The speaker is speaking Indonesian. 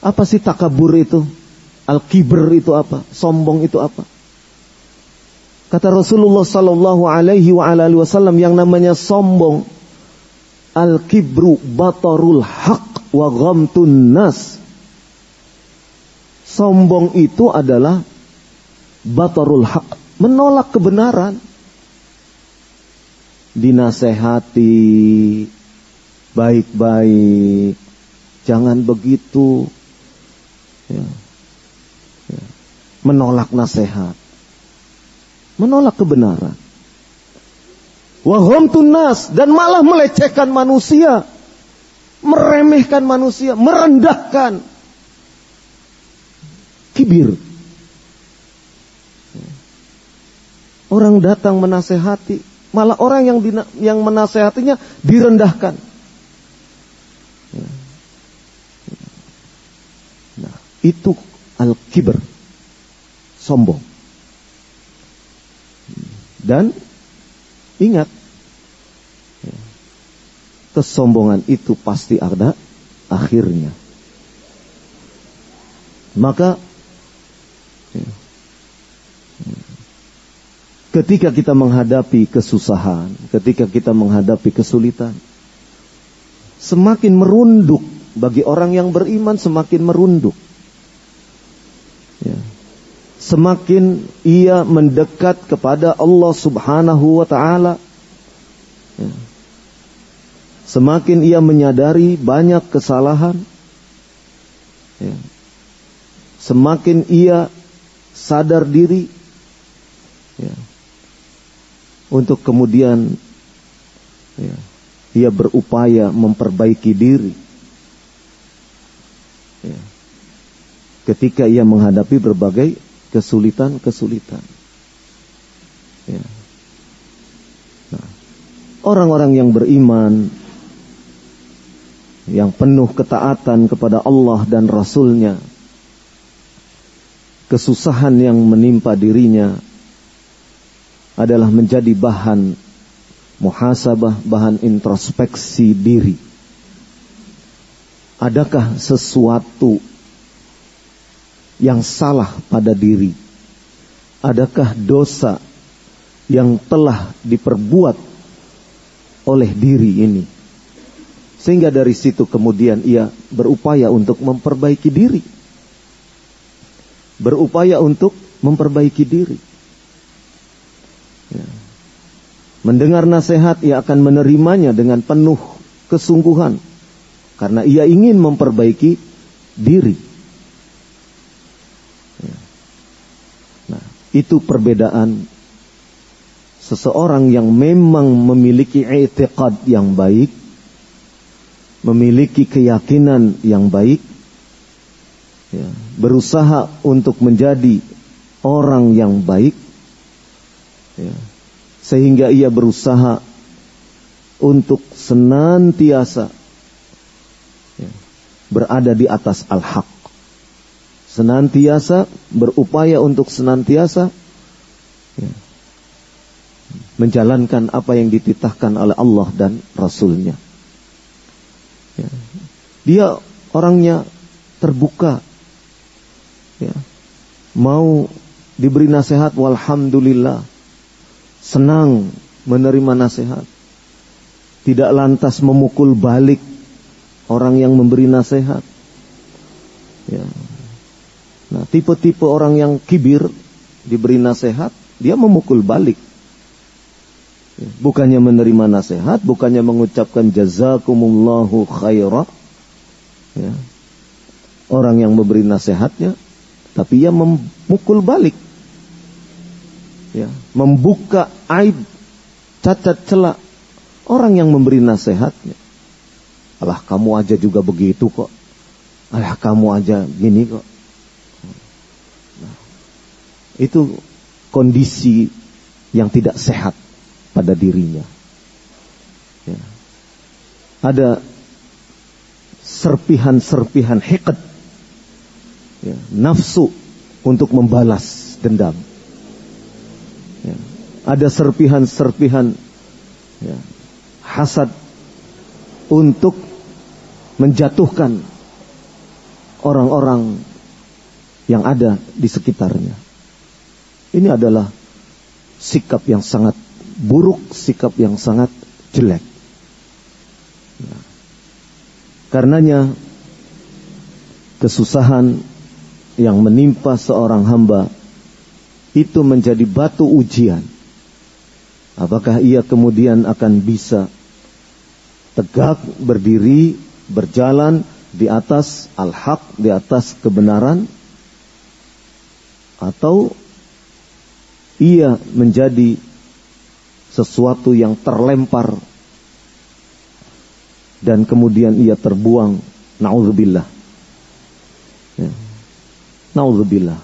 Apa sih takabur itu? Al-kibr itu apa? Sombong itu apa? Kata Rasulullah sallallahu alaihi wa alihi wasallam yang namanya sombong al-kibru batarul haq wa ghamtun nas. Sombong itu adalah batarul haq, menolak kebenaran. Dinasehati baik-baik, jangan begitu. Ya. Ya. Menolak nasihat menolak kebenaran. Wahum tunas dan malah melecehkan manusia, meremehkan manusia, merendahkan. Kibir. Orang datang menasehati, malah orang yang yang menasehatinya direndahkan. Itu al-kibr. Sombong. Dan ingat, kesombongan itu pasti ada akhirnya. Maka ketika kita menghadapi kesusahan, ketika kita menghadapi kesulitan, semakin merunduk bagi orang yang beriman semakin merunduk. Semakin ia mendekat kepada Allah Subhanahu wa taala. Ya. Semakin ia menyadari banyak kesalahan. Ya. Semakin ia sadar diri ya. untuk kemudian ia berupaya memperbaiki diri. Ketika ia menghadapi berbagai kesulitan-kesulitan. Ya. Nah, orang-orang yang beriman, yang penuh ketaatan kepada Allah dan Rasulnya, kesusahan yang menimpa dirinya adalah menjadi bahan muhasabah, bahan introspeksi diri. Adakah sesuatu yang salah pada diri? Adakah dosa yang telah diperbuat oleh diri ini? Sehingga dari situ kemudian ia berupaya untuk memperbaiki diri. Berupaya untuk memperbaiki diri. Ya. Mendengar nasihat ia akan menerimanya dengan penuh kesungguhan. Karena ia ingin memperbaiki diri. Itu perbedaan seseorang yang memang memiliki i'tiqad yang baik, memiliki keyakinan yang baik, ya, berusaha untuk menjadi orang yang baik, ya, sehingga ia berusaha untuk senantiasa ya, berada di atas al-haq senantiasa berupaya untuk senantiasa ya, menjalankan apa yang dititahkan oleh Allah dan Rasulnya. Ya. Dia orangnya terbuka, ya. mau diberi nasihat, walhamdulillah, senang menerima nasihat, tidak lantas memukul balik orang yang memberi nasihat. Ya, Nah, tipe-tipe orang yang kibir diberi nasihat, dia memukul balik. Ya, bukannya menerima nasihat, bukannya mengucapkan jazakumullahu khairah. Ya. Orang yang memberi nasihatnya, tapi ia memukul balik. Ya, membuka aib, cacat celak orang yang memberi nasihatnya. Alah kamu aja juga begitu kok. Alah kamu aja gini kok. Itu kondisi yang tidak sehat pada dirinya. Ya. Ada serpihan-serpihan hekat, ya, nafsu untuk membalas dendam. Ya. Ada serpihan-serpihan ya, hasad untuk menjatuhkan orang-orang yang ada di sekitarnya. Ini adalah sikap yang sangat buruk, sikap yang sangat jelek. Nah, karenanya kesusahan yang menimpa seorang hamba itu menjadi batu ujian. Apakah ia kemudian akan bisa tegak berdiri, berjalan di atas al-haq, di atas kebenaran atau ia menjadi sesuatu yang terlempar dan kemudian ia terbuang. Naudzubillah. Ya. naudzubillah